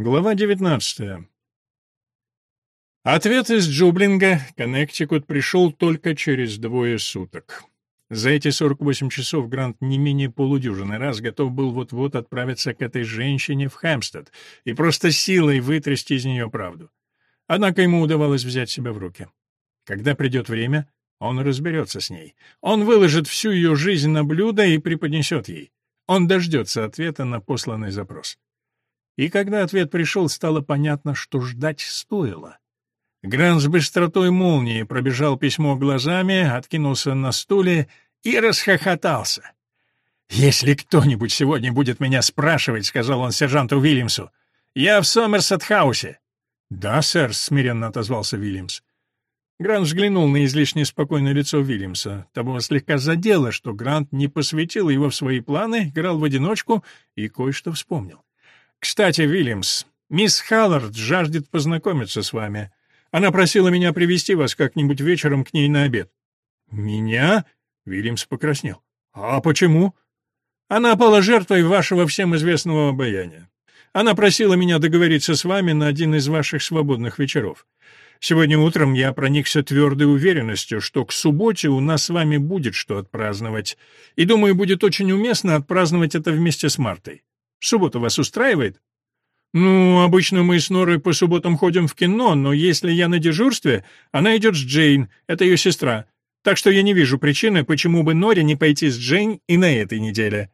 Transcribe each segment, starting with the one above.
Глава 19. Ответ из Джублинга, Коннектикут, пришел только через двое суток. За эти 48 часов Грант не менее полудюжины раз готов был вот-вот отправиться к этой женщине в Хэмстед и просто силой вытрясти из нее правду. Однако ему удавалось взять себя в руки. Когда придет время, он разберется с ней. Он выложит всю ее жизнь на блюдо и преподнесет ей. Он дождется ответа на посланный запрос. И когда ответ пришел, стало понятно, что ждать стоило. Грант с быстротой молнии пробежал письмо глазами, откинулся на стуле и расхохотался. «Если кто-нибудь сегодня будет меня спрашивать», — сказал он сержанту Уильямсу, — «я в Сомерсет-хаусе». «Да, сэр», — смиренно отозвался Уильямс. Грант взглянул на излишне спокойное лицо Уильямса. Того слегка задело, что Грант не посвятил его в свои планы, играл в одиночку и кое-что вспомнил. «Кстати, Вильямс, мисс Халлард жаждет познакомиться с вами. Она просила меня привести вас как-нибудь вечером к ней на обед». «Меня?» — Вильямс покраснел. «А почему?» «Она пала жертвой вашего всем известного обаяния. Она просила меня договориться с вами на один из ваших свободных вечеров. Сегодня утром я проникся твердой уверенностью, что к субботе у нас с вами будет что отпраздновать, и, думаю, будет очень уместно отпраздновать это вместе с Мартой. Суббота вас устраивает? Ну, обычно мы с Норой по субботам ходим в кино, но если я на дежурстве, она идет с Джейн, это ее сестра. Так что я не вижу причины, почему бы Норе не пойти с Джейн и на этой неделе.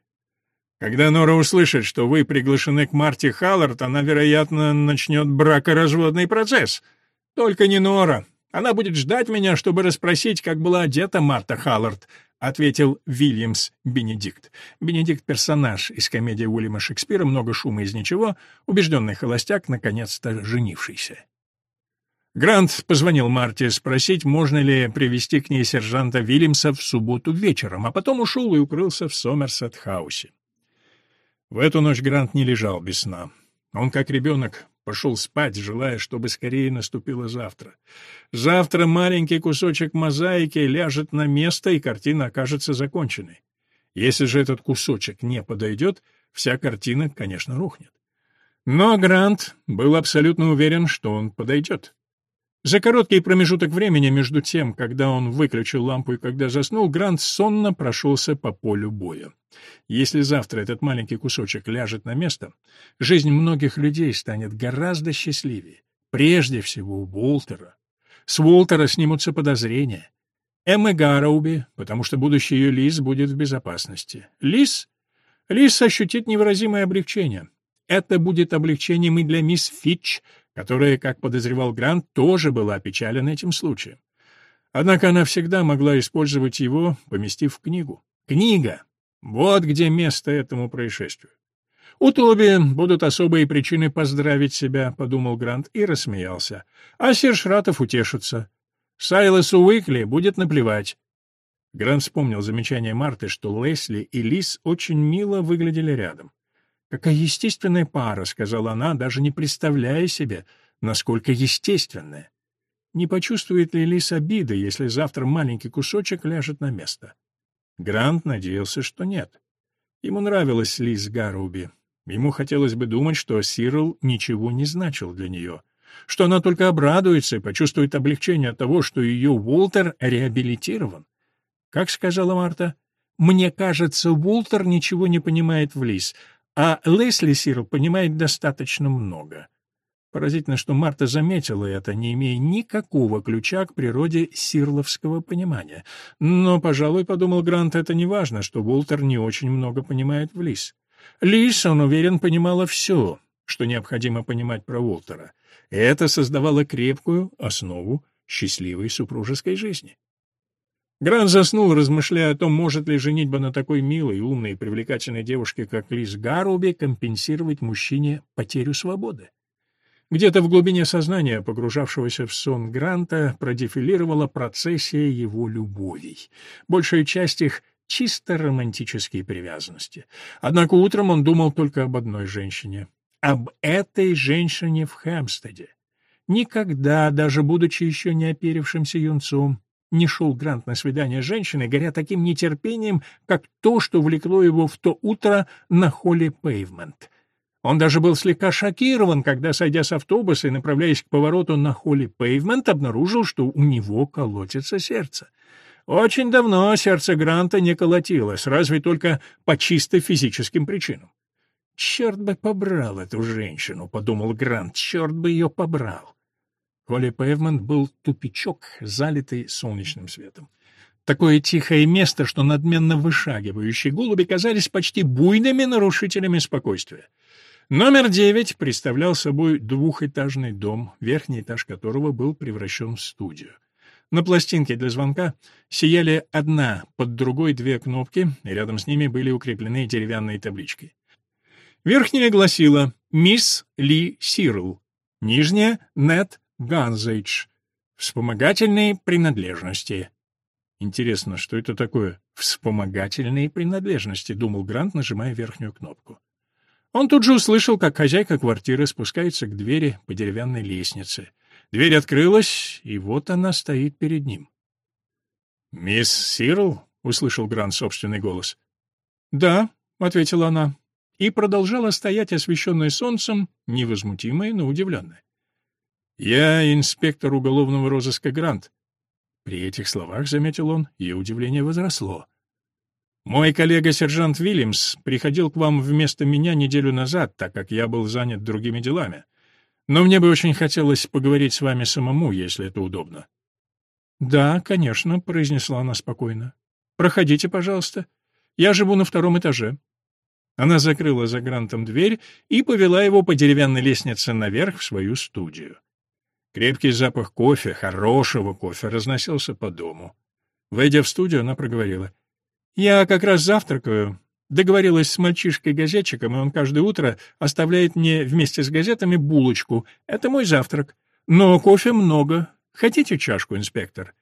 Когда Нора услышит, что вы приглашены к Марте Халлард, она, вероятно, начнет бракоразводный процесс. Только не Нора. Она будет ждать меня, чтобы расспросить, как была одета Марта Халлард, ответил Вильямс Бенедикт. Бенедикт — персонаж из комедии Уильяма Шекспира «Много шума из ничего», убежденный холостяк, наконец-то женившийся. Грант позвонил Марте спросить, можно ли привести к ней сержанта Вильямса в субботу вечером, а потом ушел и укрылся в Сомерсет-хаусе. В эту ночь Грант не лежал без сна. Он, как ребенок, Пошел спать, желая, чтобы скорее наступило завтра. Завтра маленький кусочек мозаики ляжет на место, и картина окажется законченной. Если же этот кусочек не подойдет, вся картина, конечно, рухнет. Но Грант был абсолютно уверен, что он подойдет. За короткий промежуток времени между тем, когда он выключил лампу и когда заснул, Грант сонно прошелся по полю боя. Если завтра этот маленький кусочек ляжет на место, жизнь многих людей станет гораздо счастливее. Прежде всего у Уолтера. С Уолтера снимутся подозрения. Эммы Гарроуби, потому что будущий ее Лис будет в безопасности. Лис? Лис ощутит невыразимое облегчение. Это будет облегчением и для мисс Фитч, которая, как подозревал Грант, тоже была опечалена этим случаем. Однако она всегда могла использовать его, поместив в книгу. Книга! Вот где место этому происшествию. У Тоби будут особые причины поздравить себя, — подумал Грант и рассмеялся. А Серж Ратов утешится. Сайлосу Уикли будет наплевать. Грант вспомнил замечание Марты, что Лесли и Лис очень мило выглядели рядом. «Какая естественная пара», — сказала она, даже не представляя себе, насколько естественная. Не почувствует ли Лис обиды, если завтра маленький кусочек ляжет на место? Грант надеялся, что нет. Ему нравилась Лис Гаруби. Ему хотелось бы думать, что Сирл ничего не значил для нее, что она только обрадуется и почувствует облегчение от того, что ее Уолтер реабилитирован. Как сказала Марта, «Мне кажется, Уолтер ничего не понимает в Лис, а Лесли Сирл понимает достаточно много. Поразительно, что Марта заметила это, не имея никакого ключа к природе сирловского понимания. Но, пожалуй, подумал Грант, это не важно, что Уолтер не очень много понимает в Лис. Лис, он уверен, понимала все, что необходимо понимать про Уолтера. Это создавало крепкую основу счастливой супружеской жизни. Грант заснул, размышляя о том, может ли женитьба на такой милой, умной и привлекательной девушке, как Лиз Гаруби, компенсировать мужчине потерю свободы. Где-то в глубине сознания, погружавшегося в сон Гранта, продефилировала процессия его любовей. Большая часть их — чисто романтические привязанности. Однако утром он думал только об одной женщине. Об этой женщине в Хэмстеде. Никогда, даже будучи еще не оперившимся юнцом, не шел Грант на свидание с женщиной, горя таким нетерпением, как то, что влекло его в то утро на холле Пейвмент. Он даже был слегка шокирован, когда, сойдя с автобуса и направляясь к повороту на холли Пейвмент, обнаружил, что у него колотится сердце. Очень давно сердце Гранта не колотилось, разве только по чисто физическим причинам. «Черт бы побрал эту женщину», — подумал Грант, — «черт бы ее побрал». Холли Пейвмент был тупичок, залитый солнечным светом. Такое тихое место, что надменно вышагивающие голуби казались почти буйными нарушителями спокойствия. Номер девять представлял собой двухэтажный дом, верхний этаж которого был превращен в студию. На пластинке для звонка сияли одна под другой две кнопки, и рядом с ними были укреплены деревянные таблички. Верхняя гласила «Мисс Ли Сирл», нижняя «Нет Ганзейдж», «Вспомогательные принадлежности». Интересно, что это такое «вспомогательные принадлежности», — думал Грант, нажимая верхнюю кнопку. Он тут же услышал, как хозяйка квартиры спускается к двери по деревянной лестнице. Дверь открылась, и вот она стоит перед ним. «Мисс Сирл?» — услышал Грант собственный голос. «Да», — ответила она и продолжала стоять, освещенная солнцем, невозмутимая, но удивленная. «Я инспектор уголовного розыска Грант». При этих словах, заметил он, ее удивление возросло. «Мой коллега-сержант Вильямс приходил к вам вместо меня неделю назад, так как я был занят другими делами. Но мне бы очень хотелось поговорить с вами самому, если это удобно». «Да, конечно», — произнесла она спокойно. «Проходите, пожалуйста. Я живу на втором этаже». Она закрыла за Грантом дверь и повела его по деревянной лестнице наверх в свою студию. Крепкий запах кофе, хорошего кофе, разносился по дому. Войдя в студию, она проговорила. «Я как раз завтракаю. Договорилась с мальчишкой-газетчиком, и он каждое утро оставляет мне вместе с газетами булочку. Это мой завтрак. Но кофе много. Хотите чашку, инспектор?»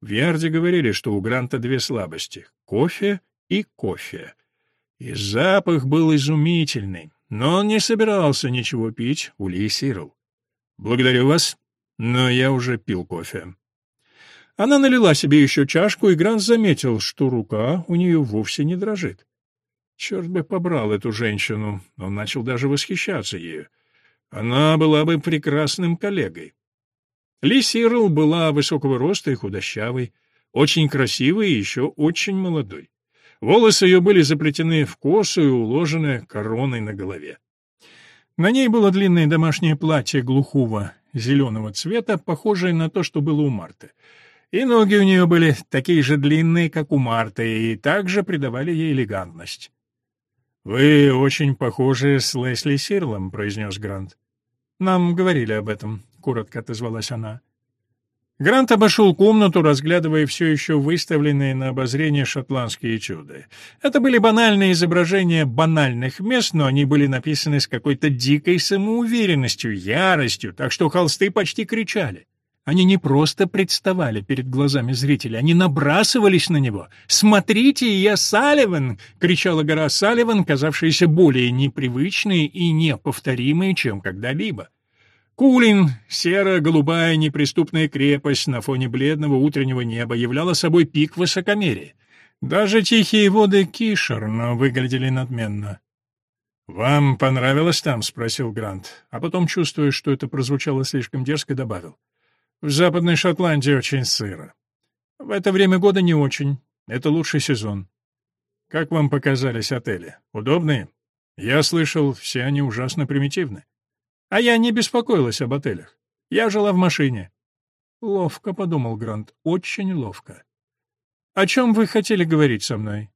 В Ярде говорили, что у Гранта две слабости — кофе и кофе. И запах был изумительный, но он не собирался ничего пить у Ли Сирл. «Благодарю вас, но я уже пил кофе». Она налила себе еще чашку, и Грант заметил, что рука у нее вовсе не дрожит. Черт бы побрал эту женщину, он начал даже восхищаться ею. Она была бы прекрасным коллегой. Ли Сирл была высокого роста и худощавой, очень красивой и еще очень молодой. Волосы ее были заплетены в косу и уложены короной на голове. На ней было длинное домашнее платье глухого зеленого цвета, похожее на то, что было у Марты. И ноги у нее были такие же длинные, как у Марты, и также придавали ей элегантность. «Вы очень похожи с Лесли Сирлом», — произнес Грант. «Нам говорили об этом», — коротко отозвалась она. Грант обошел комнату, разглядывая все еще выставленные на обозрение шотландские этюды. Это были банальные изображения банальных мест, но они были написаны с какой-то дикой самоуверенностью, яростью, так что холсты почти кричали. Они не просто представали перед глазами зрителя, они набрасывались на него. «Смотрите, я Салливан!» — кричала гора Салливан, казавшаяся более непривычной и неповторимой, чем когда-либо. Кулин, серо-голубая неприступная крепость на фоне бледного утреннего неба, являла собой пик высокомерия. Даже тихие воды Кишерна выглядели надменно. «Вам понравилось там?» — спросил Грант, а потом, чувствуя, что это прозвучало слишком дерзко, добавил. «В Западной Шотландии очень сыро. В это время года не очень. Это лучший сезон. Как вам показались отели? Удобные? Я слышал, все они ужасно примитивны». А я не беспокоилась об отелях. Я жила в машине. Ловко, — подумал Грант, — очень ловко. О чем вы хотели говорить со мной?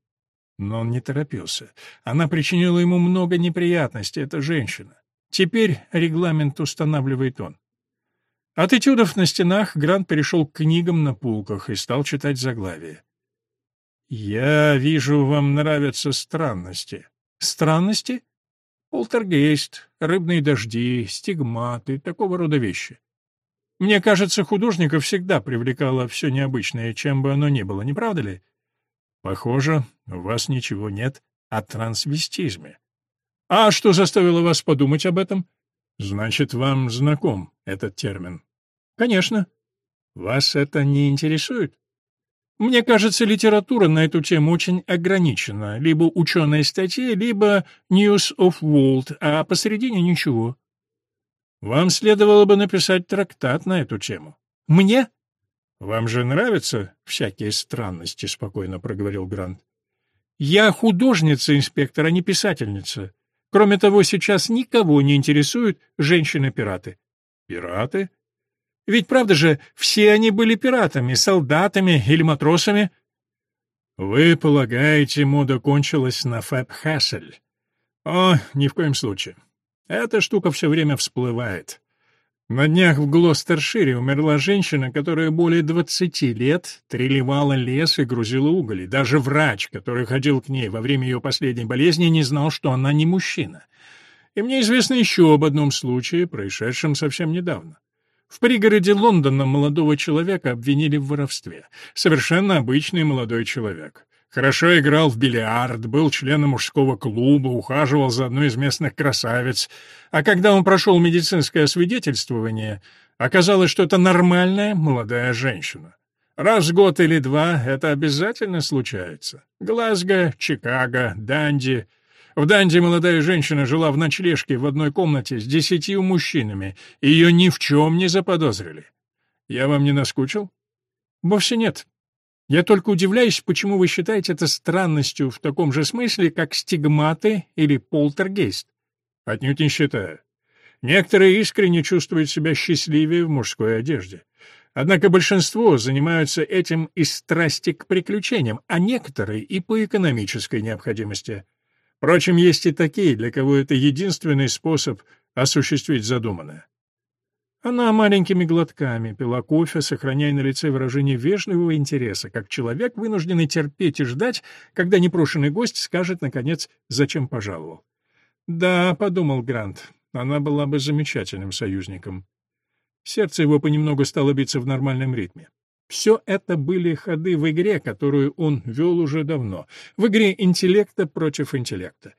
Но он не торопился. Она причинила ему много неприятностей, эта женщина. Теперь регламент устанавливает он. От этюдов на стенах Грант перешел к книгам на полках и стал читать заглавие. «Я вижу, вам нравятся странности». «Странности?» Полтергейст, рыбные дожди, стигматы, такого рода вещи. Мне кажется, художника всегда привлекало все необычное, чем бы оно ни было, не правда ли? Похоже, у вас ничего нет о трансвестизме. А что заставило вас подумать об этом? Значит, вам знаком этот термин. Конечно. Вас это не интересует? Мне кажется, литература на эту тему очень ограничена. Либо ученые статьи, либо News of World, а посередине ничего. Вам следовало бы написать трактат на эту тему. Мне? Вам же нравятся всякие странности, спокойно проговорил Грант. Я художница, инспектор, а не писательница. Кроме того, сейчас никого не интересуют женщины-пираты. Пираты? Ведь правда же, все они были пиратами, солдатами или матросами. Вы полагаете, мода кончилась на Фэб Хассель? О, ни в коем случае. Эта штука все время всплывает. На днях в Глостершире умерла женщина, которая более двадцати лет треливала лес и грузила уголь. даже врач, который ходил к ней во время ее последней болезни, не знал, что она не мужчина. И мне известно еще об одном случае, происшедшем совсем недавно. В пригороде Лондона молодого человека обвинили в воровстве. Совершенно обычный молодой человек. Хорошо играл в бильярд, был членом мужского клуба, ухаживал за одной из местных красавиц. А когда он прошел медицинское освидетельствование, оказалось, что это нормальная молодая женщина. Раз в год или два это обязательно случается. Глазго, Чикаго, Данди — в Данди молодая женщина жила в ночлежке в одной комнате с десятью мужчинами, ее ни в чем не заподозрили. Я вам не наскучил? Вовсе нет. Я только удивляюсь, почему вы считаете это странностью в таком же смысле, как стигматы или полтергейст. Отнюдь не считаю. Некоторые искренне чувствуют себя счастливее в мужской одежде. Однако большинство занимаются этим из страсти к приключениям, а некоторые и по экономической необходимости. Впрочем, есть и такие, для кого это единственный способ осуществить задуманное. Она маленькими глотками пила кофе, сохраняя на лице выражение вежливого интереса, как человек, вынужденный терпеть и ждать, когда непрошенный гость скажет, наконец, зачем пожаловал. «Да», — подумал Грант, — «она была бы замечательным союзником». Сердце его понемногу стало биться в нормальном ритме. Все это были ходы в игре, которую он вел уже давно, в игре интеллекта против интеллекта.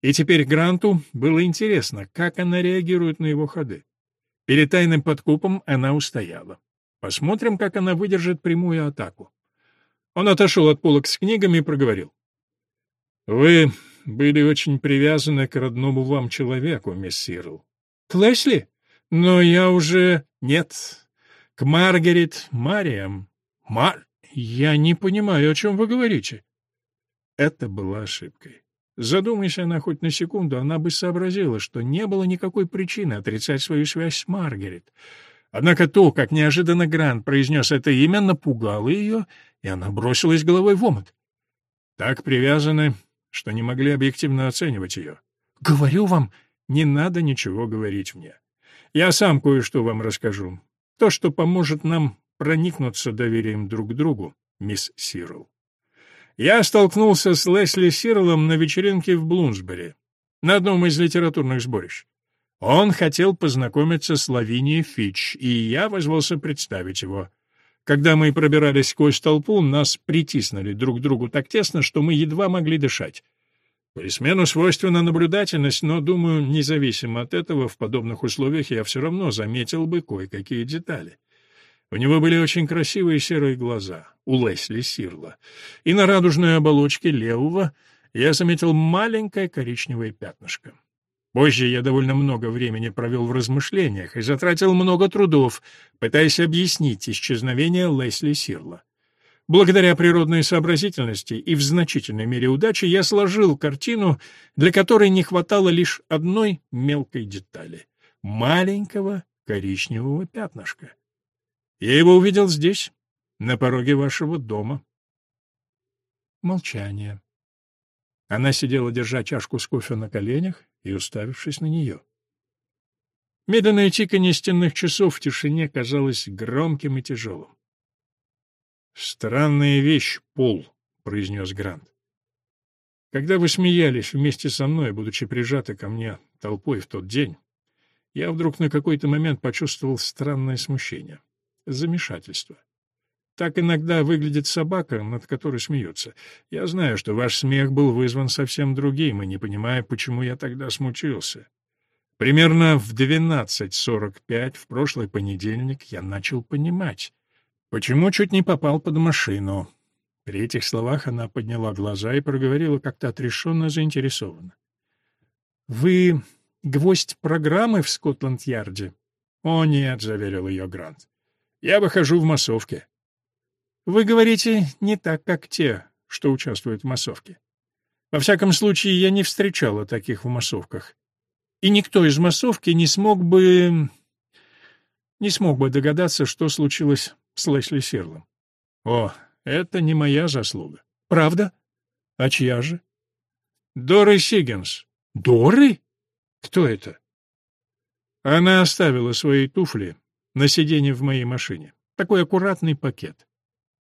И теперь Гранту было интересно, как она реагирует на его ходы. Перед тайным подкупом она устояла. Посмотрим, как она выдержит прямую атаку. Он отошел от полок с книгами и проговорил. «Вы были очень привязаны к родному вам человеку, мисс Сирл». «К? Но я уже...» «Нет, к Маргарет Мариам. Мар... Я не понимаю, о чем вы говорите. Это была ошибкой. Задумайся она хоть на секунду, она бы сообразила, что не было никакой причины отрицать свою связь с Маргарет. Однако то, как неожиданно Грант произнес это имя, напугало ее, и она бросилась головой в омут. Так привязаны, что не могли объективно оценивать ее. «Говорю вам, не надо ничего говорить мне. Я сам кое-что вам расскажу. То, что поможет нам проникнуться доверием друг к другу, мисс Сирл. Я столкнулся с Лесли Сирлом на вечеринке в Блумсбери, на одном из литературных сборищ. Он хотел познакомиться с Лавинией Фич, и я вызвался представить его. Когда мы пробирались сквозь толпу, нас притиснули друг к другу так тесно, что мы едва могли дышать. Полисмену свойственна наблюдательность, но, думаю, независимо от этого, в подобных условиях я все равно заметил бы кое-какие детали. У него были очень красивые серые глаза, у Лесли Сирла, и на радужной оболочке левого я заметил маленькое коричневое пятнышко. Позже я довольно много времени провел в размышлениях и затратил много трудов, пытаясь объяснить исчезновение Лесли Сирла. Благодаря природной сообразительности и в значительной мере удачи я сложил картину, для которой не хватало лишь одной мелкой детали — маленького коричневого пятнышка. Я его увидел здесь, на пороге вашего дома. Молчание. Она сидела, держа чашку с кофе на коленях и уставившись на нее. Медленное тиканье стенных часов в тишине казалось громким и тяжелым. «Странная вещь, Пол», — произнес Грант. «Когда вы смеялись вместе со мной, будучи прижаты ко мне толпой в тот день, я вдруг на какой-то момент почувствовал странное смущение, замешательство. Так иногда выглядит собака, над которой смеются. Я знаю, что ваш смех был вызван совсем другим, и не понимаю, почему я тогда смутился. Примерно в 12.45 в прошлый понедельник я начал понимать. Почему чуть не попал под машину? При этих словах она подняла глаза и проговорила как-то отрешенно заинтересованно. «Вы гвоздь программы в Скотланд-Ярде?» «О, нет», — заверил ее Грант. «Я выхожу в массовке». «Вы говорите не так, как те, что участвуют в массовке. Во всяком случае, я не встречала таких в массовках. И никто из массовки не смог бы... не смог бы догадаться, что случилось с Лесли Сирлом. О, это не моя заслуга. Правда? А чья же? Доры Сигенс. Доры? Кто это? Она оставила свои туфли на сиденье в моей машине. Такой аккуратный пакет.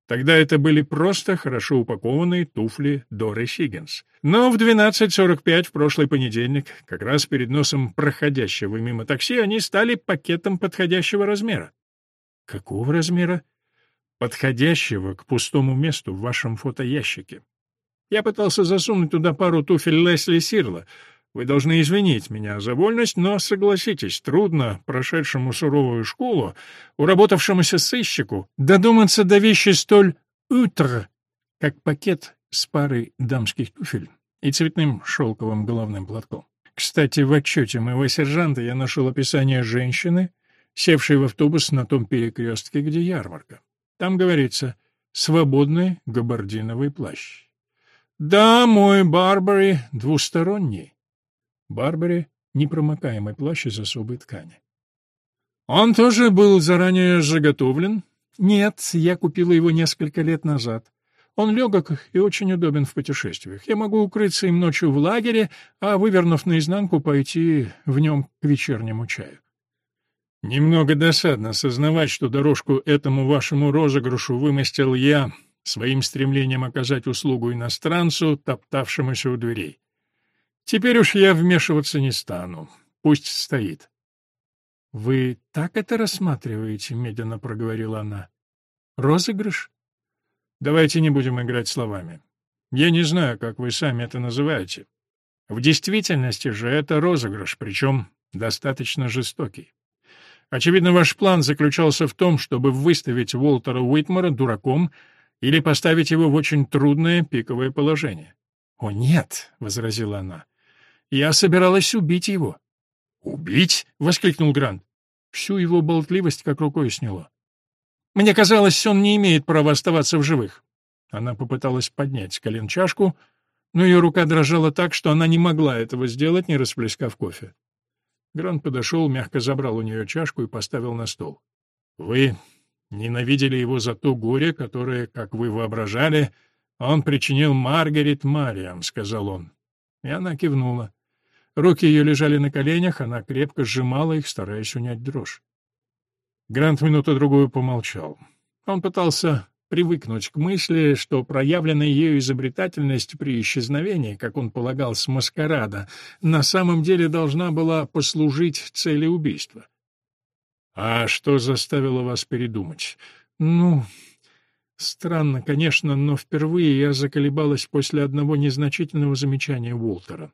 Тогда это были просто хорошо упакованные туфли Доры Сигенс. Но в 12.45 в прошлый понедельник, как раз перед носом проходящего мимо такси, они стали пакетом подходящего размера. Какого размера? Подходящего к пустому месту в вашем фотоящике. Я пытался засунуть туда пару туфель Лесли Сирла — вы должны извинить меня за вольность, но, согласитесь, трудно прошедшему суровую школу, уработавшемуся сыщику, додуматься до вещи столь «утро», как пакет с парой дамских туфель и цветным шелковым головным платком. Кстати, в отчете моего сержанта я нашел описание женщины, севшей в автобус на том перекрестке, где ярмарка. Там говорится «свободный габардиновый плащ». Да, мой Барбари двусторонний. Барбаре непромокаемый плащ из особой ткани. «Он тоже был заранее заготовлен?» «Нет, я купила его несколько лет назад. Он легок и очень удобен в путешествиях. Я могу укрыться им ночью в лагере, а, вывернув наизнанку, пойти в нем к вечернему чаю». «Немного досадно сознавать, что дорожку этому вашему розыгрышу вымостил я своим стремлением оказать услугу иностранцу, топтавшемуся у дверей. Теперь уж я вмешиваться не стану. Пусть стоит. — Вы так это рассматриваете? — медленно проговорила она. — Розыгрыш? — Давайте не будем играть словами. Я не знаю, как вы сами это называете. В действительности же это розыгрыш, причем достаточно жестокий. Очевидно, ваш план заключался в том, чтобы выставить Уолтера Уитмора дураком или поставить его в очень трудное пиковое положение. «О, нет!» — возразила она. Я собиралась убить его. «Убить?» — воскликнул Грант. Всю его болтливость как рукой сняло. «Мне казалось, он не имеет права оставаться в живых». Она попыталась поднять с колен чашку, но ее рука дрожала так, что она не могла этого сделать, не расплескав кофе. Грант подошел, мягко забрал у нее чашку и поставил на стол. «Вы ненавидели его за то горе, которое, как вы воображали, он причинил Маргарет Мариам», — сказал он. И она кивнула. Руки ее лежали на коленях, она крепко сжимала их, стараясь унять дрожь. Грант минуту-другую помолчал. Он пытался привыкнуть к мысли, что проявленная ею изобретательность при исчезновении, как он полагал, с маскарада, на самом деле должна была послужить цели убийства. «А что заставило вас передумать?» «Ну, странно, конечно, но впервые я заколебалась после одного незначительного замечания Уолтера.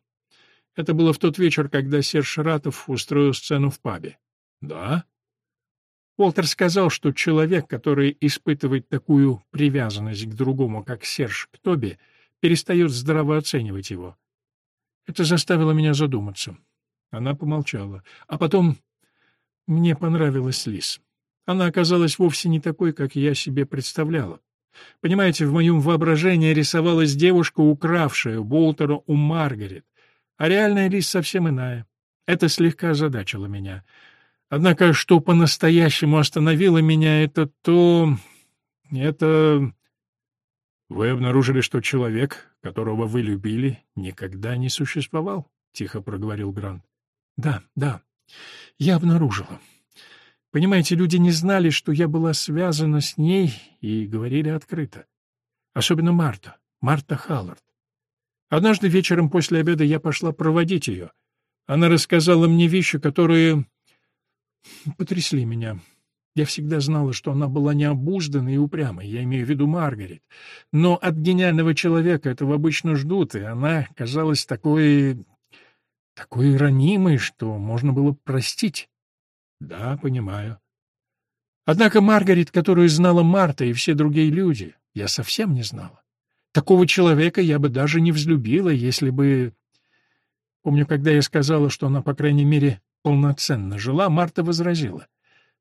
Это было в тот вечер, когда Серж Ратов устроил сцену в пабе. Да? Уолтер сказал, что человек, который испытывает такую привязанность к другому, как Серж к Тоби, перестает здраво оценивать его. Это заставило меня задуматься. Она помолчала. А потом мне понравилась Лис. Она оказалась вовсе не такой, как я себе представляла. Понимаете, в моем воображении рисовалась девушка, укравшая Уолтера у Маргарет, а реальная Лис совсем иная. Это слегка озадачило меня. Однако, что по-настоящему остановило меня, это то... Это... Вы обнаружили, что человек, которого вы любили, никогда не существовал? — тихо проговорил Грант. — Да, да, я обнаружила. Понимаете, люди не знали, что я была связана с ней, и говорили открыто. Особенно Марта, Марта Халлард. Однажды вечером после обеда я пошла проводить ее. Она рассказала мне вещи, которые потрясли меня. Я всегда знала, что она была необузданной и упрямой, я имею в виду Маргарет. Но от гениального человека этого обычно ждут, и она казалась такой... такой ранимой, что можно было простить. Да, понимаю. Однако Маргарет, которую знала Марта и все другие люди, Я совсем не знала. Такого человека я бы даже не взлюбила, если бы... Помню, когда я сказала, что она, по крайней мере, полноценно жила, Марта возразила.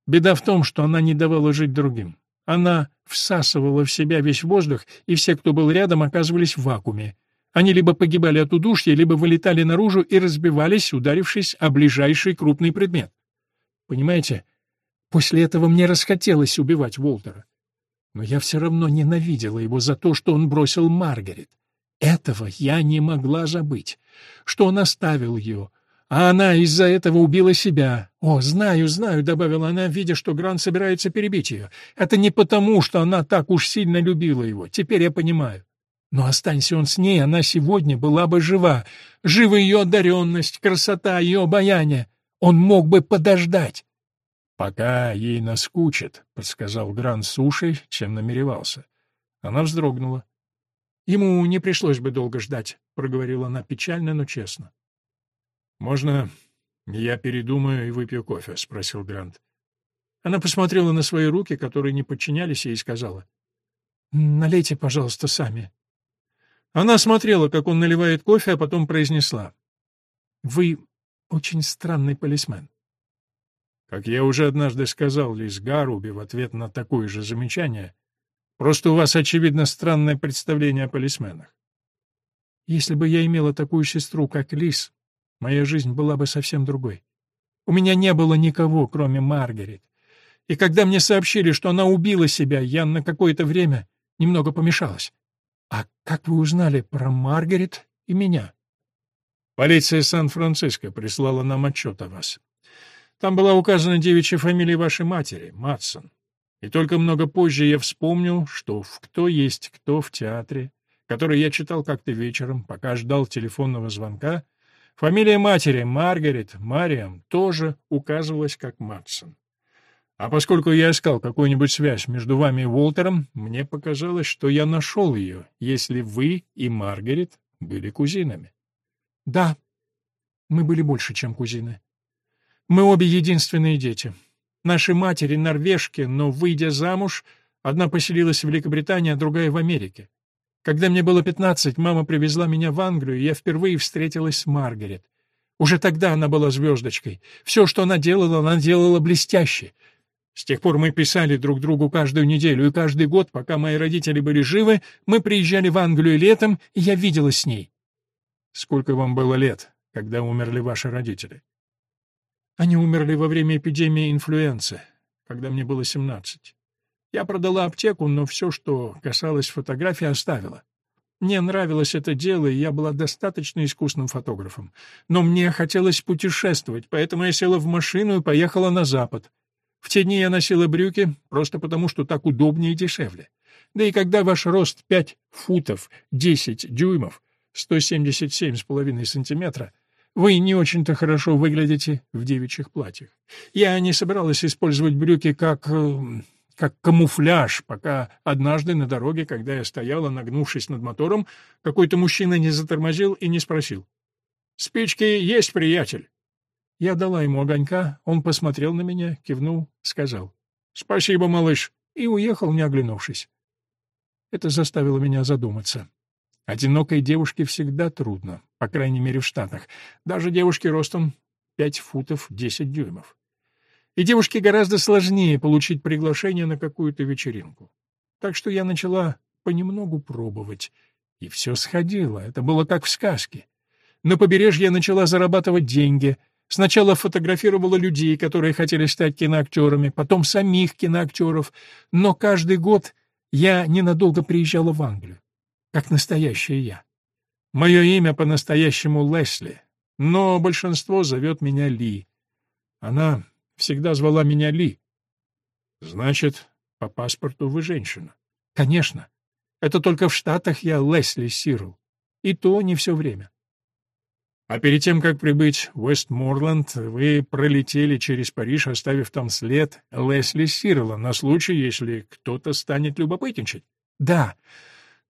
Беда в том, что она не давала жить другим. Она всасывала в себя весь воздух, и все, кто был рядом, оказывались в вакууме. Они либо погибали от удушья, либо вылетали наружу и разбивались, ударившись о ближайший крупный предмет. Понимаете, после этого мне расхотелось убивать Уолтера. Но я все равно ненавидела его за то, что он бросил Маргарет. Этого я не могла забыть. Что он оставил ее, а она из-за этого убила себя. О, знаю, знаю, добавила она, видя, что Грант собирается перебить ее. Это не потому, что она так уж сильно любила его. Теперь я понимаю. Но останься он с ней, она сегодня была бы жива. Жива ее одаренность, красота, ее обаяние. Он мог бы подождать. «Пока ей наскучит», — подсказал Грант сушей, чем намеревался. Она вздрогнула. «Ему не пришлось бы долго ждать», — проговорила она печально, но честно. «Можно я передумаю и выпью кофе?» — спросил Грант. Она посмотрела на свои руки, которые не подчинялись ей, и сказала. «Налейте, пожалуйста, сами». Она смотрела, как он наливает кофе, а потом произнесла. «Вы очень странный полисмен». Как я уже однажды сказал Лиз Гаруби в ответ на такое же замечание, просто у вас, очевидно, странное представление о полисменах. Если бы я имела такую сестру, как Лиз, моя жизнь была бы совсем другой. У меня не было никого, кроме Маргарет. И когда мне сообщили, что она убила себя, я на какое-то время немного помешалась. А как вы узнали про Маргарет и меня? Полиция Сан-Франциско прислала нам отчет о вас. Там была указана девичья фамилия вашей матери, Матсон. И только много позже я вспомнил, что в «Кто есть кто» в театре, который я читал как-то вечером, пока ждал телефонного звонка, фамилия матери, Маргарет, Мариам, тоже указывалась как Матсон. А поскольку я искал какую-нибудь связь между вами и Уолтером, мне показалось, что я нашел ее, если вы и Маргарет были кузинами. Да, мы были больше, чем кузины. Мы обе единственные дети. Наши матери норвежки, но, выйдя замуж, одна поселилась в Великобритании, а другая в Америке. Когда мне было пятнадцать, мама привезла меня в Англию, и я впервые встретилась с Маргарет. Уже тогда она была звездочкой. Все, что она делала, она делала блестяще. С тех пор мы писали друг другу каждую неделю, и каждый год, пока мои родители были живы, мы приезжали в Англию летом, и я виделась с ней. Сколько вам было лет, когда умерли ваши родители? Они умерли во время эпидемии инфлюенции, когда мне было 17. Я продала аптеку, но все, что касалось фотографии, оставила. Мне нравилось это дело, и я была достаточно искусным фотографом. Но мне хотелось путешествовать, поэтому я села в машину и поехала на запад. В те дни я носила брюки, просто потому что так удобнее и дешевле. Да и когда ваш рост 5 футов 10 дюймов, 177,5 сантиметра, вы не очень-то хорошо выглядите в девичьих платьях. Я не собиралась использовать брюки как... Как камуфляж, пока однажды на дороге, когда я стояла, нагнувшись над мотором, какой-то мужчина не затормозил и не спросил. «Спички есть, приятель?» Я дала ему огонька, он посмотрел на меня, кивнул, сказал «Спасибо, малыш», и уехал, не оглянувшись. Это заставило меня задуматься. Одинокой девушке всегда трудно, по крайней мере в Штатах. Даже девушке ростом 5 футов 10 дюймов. И девушке гораздо сложнее получить приглашение на какую-то вечеринку. Так что я начала понемногу пробовать. И все сходило, это было как в сказке. На побережье я начала зарабатывать деньги. Сначала фотографировала людей, которые хотели стать киноактерами, потом самих киноактеров. Но каждый год я ненадолго приезжала в Англию как настоящее я. Мое имя по-настоящему Лесли, но большинство зовет меня Ли. Она всегда звала меня Ли. Значит, по паспорту вы женщина. Конечно. Это только в Штатах я Лесли Сирл. И то не все время. А перед тем, как прибыть в Вестморленд, вы пролетели через Париж, оставив там след Лесли Сирла на случай, если кто-то станет любопытничать. Да,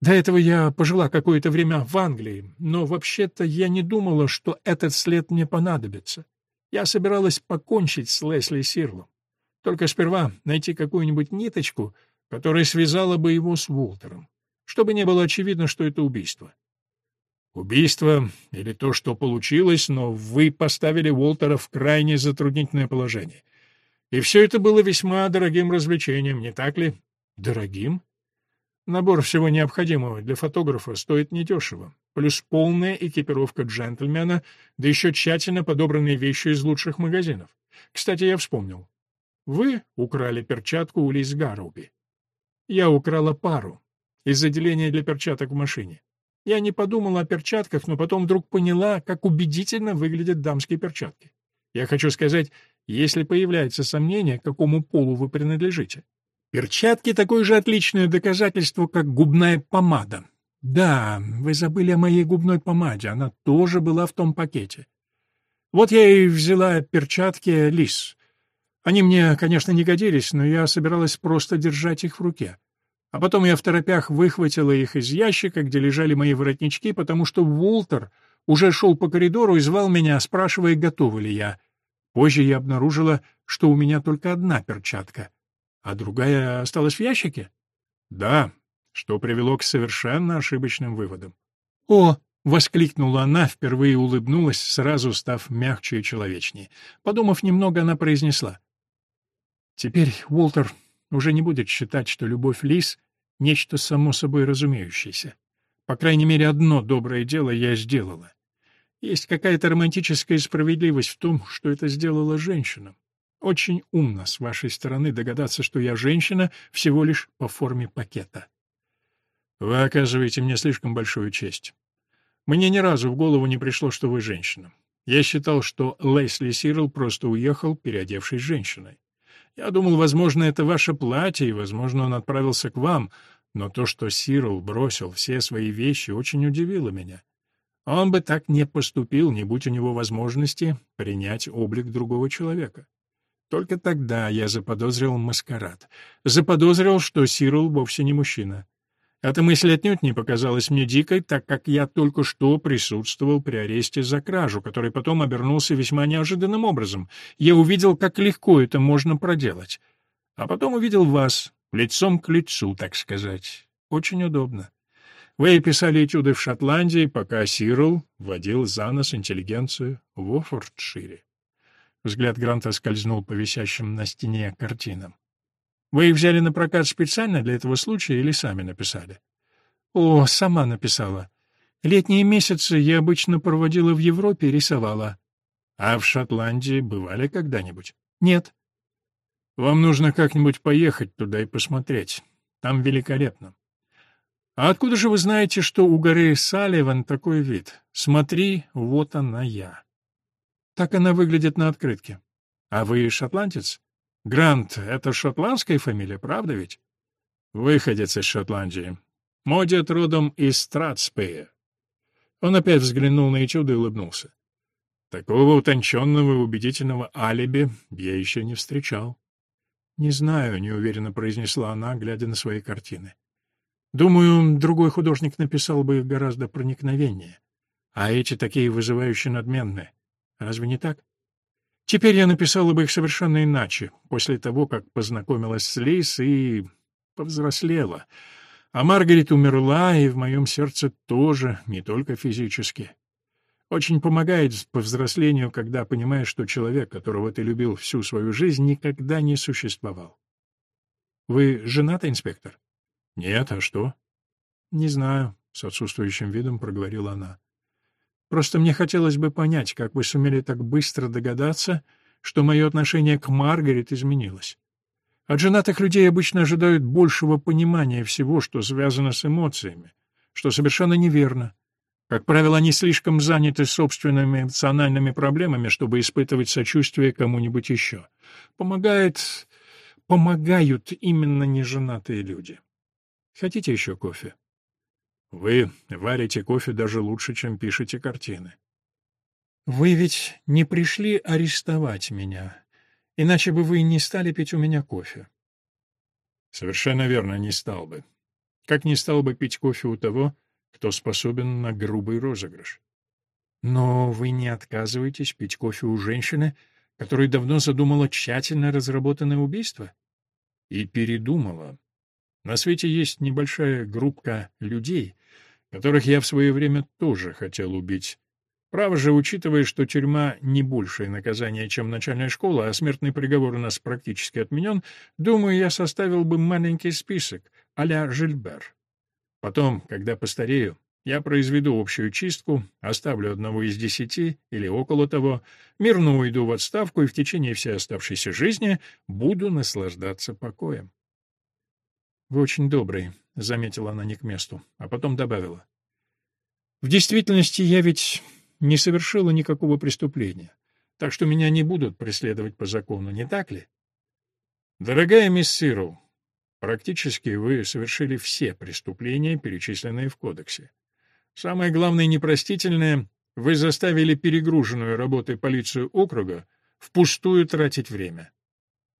до этого я пожила какое-то время в Англии, но вообще-то я не думала, что этот след мне понадобится. Я собиралась покончить с Лесли Сирлом. Только сперва найти какую-нибудь ниточку, которая связала бы его с Уолтером, чтобы не было очевидно, что это убийство. Убийство или то, что получилось, но вы поставили Уолтера в крайне затруднительное положение. И все это было весьма дорогим развлечением, не так ли? Дорогим? Набор всего необходимого для фотографа стоит недешево, плюс полная экипировка джентльмена, да еще тщательно подобранные вещи из лучших магазинов. Кстати, я вспомнил. Вы украли перчатку у Лиз Гарроуби. Я украла пару из отделения для перчаток в машине. Я не подумала о перчатках, но потом вдруг поняла, как убедительно выглядят дамские перчатки. Я хочу сказать, если появляется сомнение, к какому полу вы принадлежите. Перчатки — такое же отличное доказательство, как губная помада. Да, вы забыли о моей губной помаде, она тоже была в том пакете. Вот я и взяла перчатки Лис. Они мне, конечно, не годились, но я собиралась просто держать их в руке. А потом я в торопях выхватила их из ящика, где лежали мои воротнички, потому что Уолтер уже шел по коридору и звал меня, спрашивая, готова ли я. Позже я обнаружила, что у меня только одна перчатка — а другая осталась в ящике? Да, что привело к совершенно ошибочным выводам. О, воскликнула она, впервые улыбнулась, сразу став мягче и человечнее. Подумав немного, она произнесла: Теперь Уолтер уже не будет считать, что любовь Лис нечто само собой разумеющееся. По крайней мере, одно доброе дело я сделала. Есть какая-то романтическая справедливость в том, что это сделала женщина. Очень умно с вашей стороны догадаться, что я женщина всего лишь по форме пакета. Вы оказываете мне слишком большую честь. Мне ни разу в голову не пришло, что вы женщина. Я считал, что Лесли Сирл просто уехал, переодевшись женщиной. Я думал, возможно, это ваше платье, и, возможно, он отправился к вам, но то, что Сирл бросил все свои вещи, очень удивило меня. Он бы так не поступил, не будь у него возможности принять облик другого человека. Только тогда я заподозрил маскарад. Заподозрил, что Сирл вовсе не мужчина. Эта мысль отнюдь не показалась мне дикой, так как я только что присутствовал при аресте за кражу, который потом обернулся весьма неожиданным образом. Я увидел, как легко это можно проделать. А потом увидел вас, лицом к лицу, так сказать. Очень удобно. Вы писали этюды в Шотландии, пока Сирл водил за нос интеллигенцию в Офордшире. Взгляд Гранта скользнул по висящим на стене картинам. «Вы их взяли на прокат специально для этого случая или сами написали?» «О, сама написала. Летние месяцы я обычно проводила в Европе и рисовала». «А в Шотландии бывали когда-нибудь?» «Нет». «Вам нужно как-нибудь поехать туда и посмотреть. Там великолепно». «А откуда же вы знаете, что у горы Салливан такой вид? Смотри, вот она я». Так она выглядит на открытке. А вы шотландец? Грант — это шотландская фамилия, правда ведь? Выходец из Шотландии. Мой дед родом из Стратспея. Он опять взглянул на этюды и улыбнулся. Такого утонченного и убедительного алиби я еще не встречал. «Не знаю», — неуверенно произнесла она, глядя на свои картины. «Думаю, другой художник написал бы их гораздо проникновеннее. А эти такие вызывающие надменные. Разве не так? Теперь я написала бы их совершенно иначе, после того, как познакомилась с Лис и повзрослела. А Маргарет умерла, и в моем сердце тоже, не только физически. Очень помогает по взрослению, когда понимаешь, что человек, которого ты любил всю свою жизнь, никогда не существовал. Вы женаты, инспектор? Нет, а что? Не знаю, с отсутствующим видом проговорила она. Просто мне хотелось бы понять, как вы сумели так быстро догадаться, что мое отношение к Маргарет изменилось. От женатых людей обычно ожидают большего понимания всего, что связано с эмоциями, что совершенно неверно. Как правило, они слишком заняты собственными эмоциональными проблемами, чтобы испытывать сочувствие кому-нибудь еще. Помогает... помогают именно неженатые люди. Хотите еще кофе? Вы варите кофе даже лучше, чем пишете картины. Вы ведь не пришли арестовать меня, иначе бы вы не стали пить у меня кофе. Совершенно верно, не стал бы. Как не стал бы пить кофе у того, кто способен на грубый розыгрыш. Но вы не отказываетесь пить кофе у женщины, которая давно задумала тщательно разработанное убийство? И передумала. На свете есть небольшая группка людей, которых я в свое время тоже хотел убить. Право же, учитывая, что тюрьма не большее наказание, чем начальная школа, а смертный приговор у нас практически отменен, думаю, я составил бы маленький список а-ля Жильбер. Потом, когда постарею, я произведу общую чистку, оставлю одного из десяти или около того, мирно уйду в отставку и в течение всей оставшейся жизни буду наслаждаться покоем. «Вы очень добрый», — заметила она не к месту, а потом добавила. «В действительности я ведь не совершила никакого преступления, так что меня не будут преследовать по закону, не так ли?» «Дорогая мисс Сирл, практически вы совершили все преступления, перечисленные в кодексе. Самое главное непростительное — вы заставили перегруженную работой полицию округа впустую тратить время».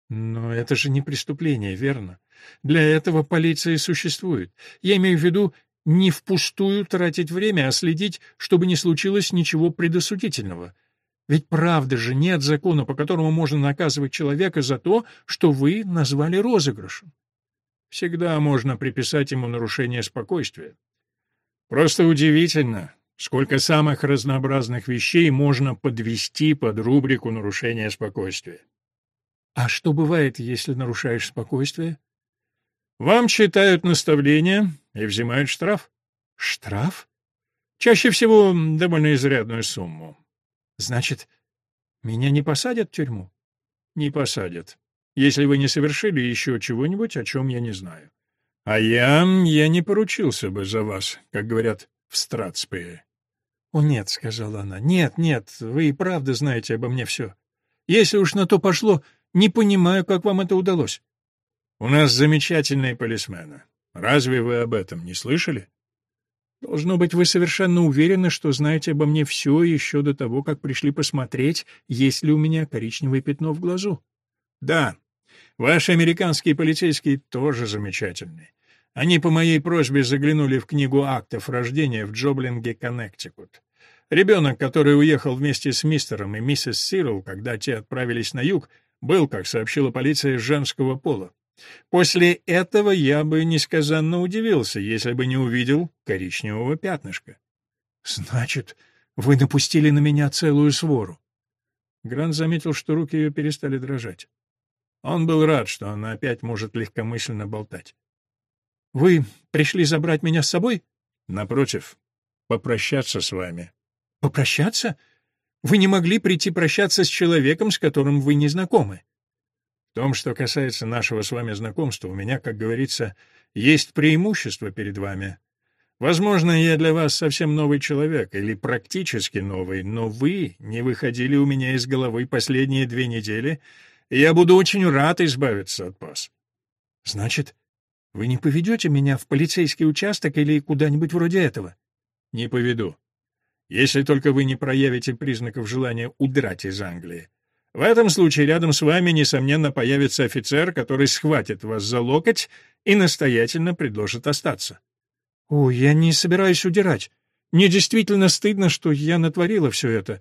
«Но это же не преступление, верно? Для этого полиция существует. Я имею в виду не впустую тратить время, а следить, чтобы не случилось ничего предосудительного. Ведь правда же нет закона, по которому можно наказывать человека за то, что вы назвали розыгрышем. Всегда можно приписать ему нарушение спокойствия. Просто удивительно, сколько самых разнообразных вещей можно подвести под рубрику нарушения спокойствия. А что бывает, если нарушаешь спокойствие? Вам читают наставления и взимают штраф. Штраф? Чаще всего довольно изрядную сумму. Значит, меня не посадят в тюрьму? Не посадят, если вы не совершили еще чего-нибудь, о чем я не знаю. А я... я не поручился бы за вас, как говорят в Стратспее. — О, нет, — сказала она, — нет, нет, вы и правда знаете обо мне все. Если уж на то пошло, не понимаю, как вам это удалось. У нас замечательные полисмены. Разве вы об этом не слышали? Должно быть, вы совершенно уверены, что знаете обо мне все еще до того, как пришли посмотреть, есть ли у меня коричневое пятно в глазу. Да, ваши американские полицейские тоже замечательные. Они по моей просьбе заглянули в книгу актов рождения в Джоблинге, Коннектикут. Ребенок, который уехал вместе с мистером и миссис Сирл, когда те отправились на юг, был, как сообщила полиция, женского пола. После этого я бы несказанно удивился, если бы не увидел коричневого пятнышка. — Значит, вы напустили на меня целую свору. Грант заметил, что руки ее перестали дрожать. Он был рад, что она опять может легкомысленно болтать. — Вы пришли забрать меня с собой? — Напротив, попрощаться с вами. — Попрощаться? Вы не могли прийти прощаться с человеком, с которым вы не знакомы. В том, что касается нашего с вами знакомства, у меня, как говорится, есть преимущество перед вами. Возможно, я для вас совсем новый человек, или практически новый, но вы не выходили у меня из головы последние две недели, и я буду очень рад избавиться от вас. Значит, вы не поведете меня в полицейский участок или куда-нибудь вроде этого? Не поведу. Если только вы не проявите признаков желания удрать из Англии. В этом случае рядом с вами, несомненно, появится офицер, который схватит вас за локоть и настоятельно предложит остаться. — О, я не собираюсь удирать. Мне действительно стыдно, что я натворила все это.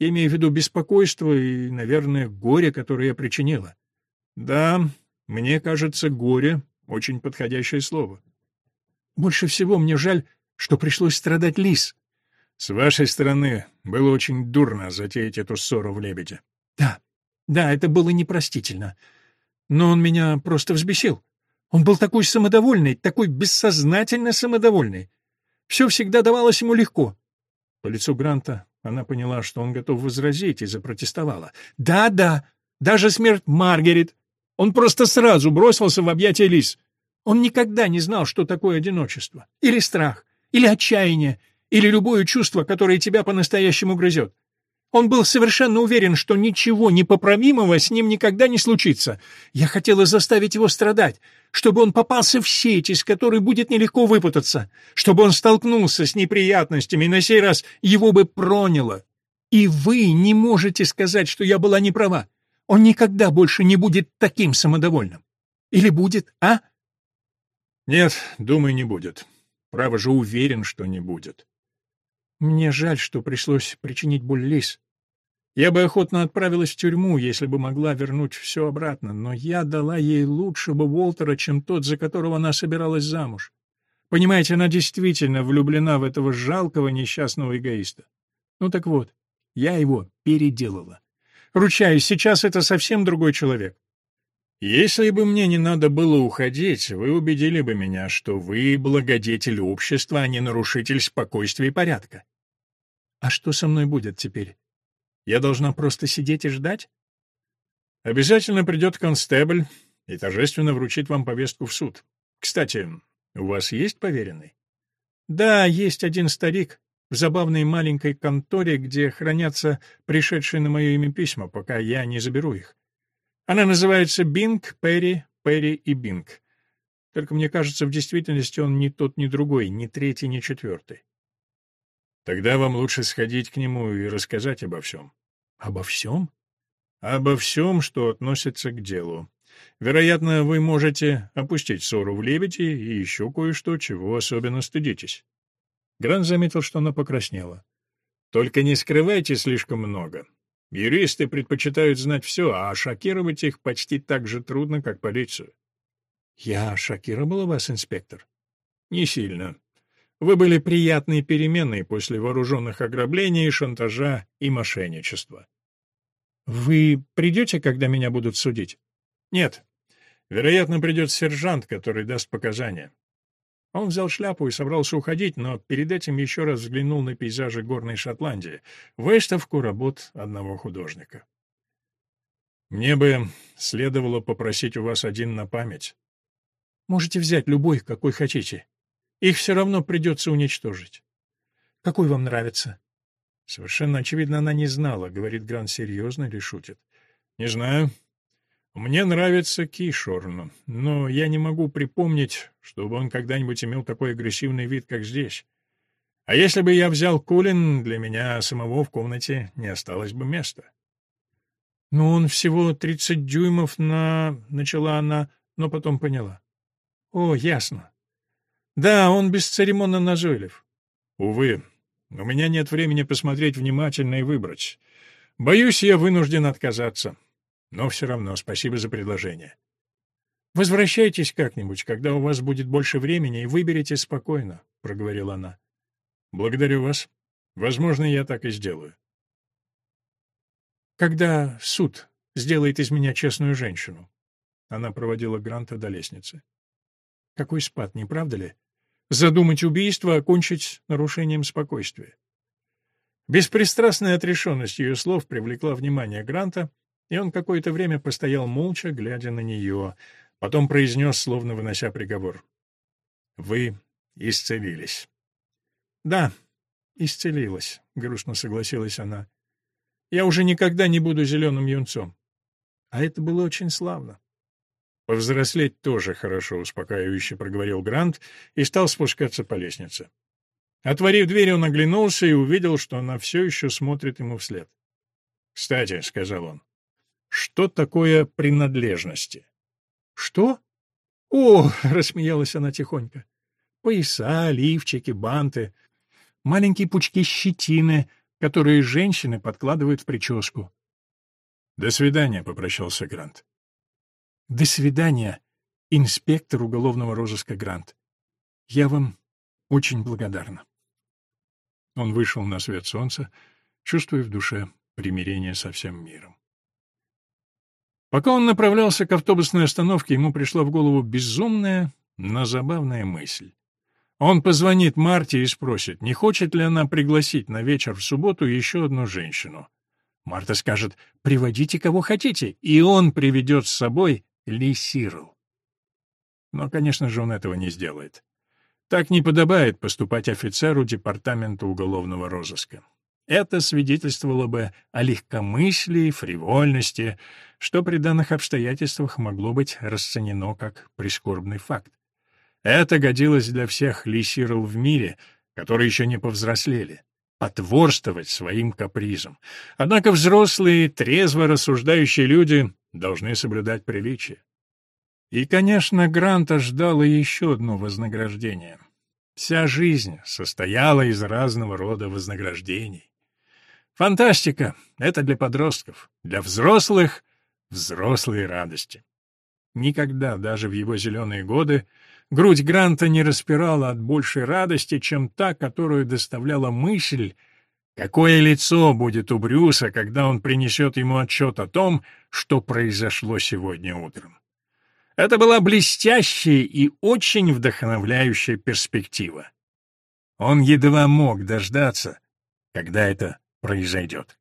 Я имею в виду беспокойство и, наверное, горе, которое я причинила. — Да, мне кажется, горе — очень подходящее слово. Больше всего мне жаль, что пришлось страдать лис. С вашей стороны было очень дурно затеять эту ссору в «Лебеде». Да, да, это было непростительно. Но он меня просто взбесил. Он был такой самодовольный, такой бессознательно самодовольный. Все всегда давалось ему легко. По лицу Гранта она поняла, что он готов возразить, и запротестовала. «Да, да, даже смерть Маргарет. Он просто сразу бросился в объятия Лис. Он никогда не знал, что такое одиночество, или страх, или отчаяние, или любое чувство, которое тебя по-настоящему грызет. Он был совершенно уверен, что ничего непоправимого с ним никогда не случится. Я хотела заставить его страдать, чтобы он попался в сеть, из которой будет нелегко выпутаться, чтобы он столкнулся с неприятностями, и на сей раз его бы проняло. И вы не можете сказать, что я была не права. Он никогда больше не будет таким самодовольным. Или будет, а? Нет, думаю, не будет. Право же уверен, что не будет. Мне жаль, что пришлось причинить боль Лис. Я бы охотно отправилась в тюрьму, если бы могла вернуть все обратно, но я дала ей лучшего Уолтера, чем тот, за которого она собиралась замуж. Понимаете, она действительно влюблена в этого жалкого несчастного эгоиста. Ну так вот, я его переделала. Ручаюсь, сейчас это совсем другой человек. Если бы мне не надо было уходить, вы убедили бы меня, что вы благодетель общества, а не нарушитель спокойствия и порядка. А что со мной будет теперь? Я должна просто сидеть и ждать? Обязательно придет констебль и торжественно вручит вам повестку в суд. Кстати, у вас есть поверенный? Да, есть один старик в забавной маленькой конторе, где хранятся пришедшие на мое имя письма, пока я не заберу их. Она называется Бинг, Перри, Перри и Бинг. Только мне кажется, в действительности он ни тот, ни другой, ни третий, ни четвертый. Тогда вам лучше сходить к нему и рассказать обо всем. Обо всем? Обо всем, что относится к делу. Вероятно, вы можете опустить ссору в лебеди и еще кое-что, чего особенно стыдитесь. Грант заметил, что она покраснела. Только не скрывайте слишком много. Юристы предпочитают знать все, а шокировать их почти так же трудно, как полицию. Я шокировала вас, инспектор? Не сильно. Вы были приятной переменной после вооруженных ограблений, шантажа и мошенничества. Вы придете, когда меня будут судить? Нет. Вероятно, придет сержант, который даст показания. Он взял шляпу и собрался уходить, но перед этим еще раз взглянул на пейзажи горной Шотландии, выставку работ одного художника. «Мне бы следовало попросить у вас один на память». «Можете взять любой, какой хотите. Их все равно придется уничтожить. Какой вам нравится?» Совершенно очевидно, она не знала, говорит Грант серьезно или шутит. «Не знаю. Мне нравится Кишорн, но я не могу припомнить, чтобы он когда-нибудь имел такой агрессивный вид, как здесь. А если бы я взял Кулин, для меня самого в комнате не осталось бы места. «Но он всего тридцать дюймов на...» — начала она, но потом поняла. «О, ясно. Да, он бесцеремонно назойлив». «Увы, у меня нет времени посмотреть внимательно и выбрать. Боюсь, я вынужден отказаться». Но все равно спасибо за предложение. «Возвращайтесь как-нибудь, когда у вас будет больше времени, и выберите спокойно», — проговорила она. «Благодарю вас. Возможно, я так и сделаю». «Когда суд сделает из меня честную женщину?» Она проводила Гранта до лестницы. «Какой спад, не правда ли? Задумать убийство, окончить нарушением спокойствия». Беспристрастная отрешенность ее слов привлекла внимание Гранта, и он какое-то время постоял молча, глядя на нее, потом произнес, словно вынося приговор. «Вы исцелились». «Да, исцелилась», — грустно согласилась она. «Я уже никогда не буду зеленым юнцом». А это было очень славно. «Повзрослеть тоже хорошо», — успокаивающе проговорил Грант и стал спускаться по лестнице. Отворив дверь, он оглянулся и увидел, что она все еще смотрит ему вслед. «Кстати», — сказал он, что такое принадлежности? Что? О, рассмеялась она тихонько. Пояса, лифчики, банты, маленькие пучки щетины, которые женщины подкладывают в прическу. До свидания, попрощался Грант. До свидания, инспектор уголовного розыска Грант. Я вам очень благодарна. Он вышел на свет солнца, чувствуя в душе примирение со всем миром. Пока он направлялся к автобусной остановке, ему пришла в голову безумная, но забавная мысль. Он позвонит Марте и спросит, не хочет ли она пригласить на вечер в субботу еще одну женщину. Марта скажет «приводите кого хотите», и он приведет с собой Ли Сирл. Но, конечно же, он этого не сделает. Так не подобает поступать офицеру департамента уголовного розыска. Это свидетельствовало бы о легкомыслии, фривольности, что при данных обстоятельствах могло быть расценено как прискорбный факт. Это годилось для всех лисирл в мире, которые еще не повзрослели, потворствовать своим капризам. Однако взрослые, трезво рассуждающие люди должны соблюдать приличие. И, конечно, Гранта ждало еще одно вознаграждение. Вся жизнь состояла из разного рода вознаграждений. Фантастика — это для подростков, для взрослых — взрослые радости. Никогда, даже в его зеленые годы, грудь Гранта не распирала от большей радости, чем та, которую доставляла мысль, какое лицо будет у Брюса, когда он принесет ему отчет о том, что произошло сегодня утром. Это была блестящая и очень вдохновляющая перспектива. Он едва мог дождаться, когда это произойдет.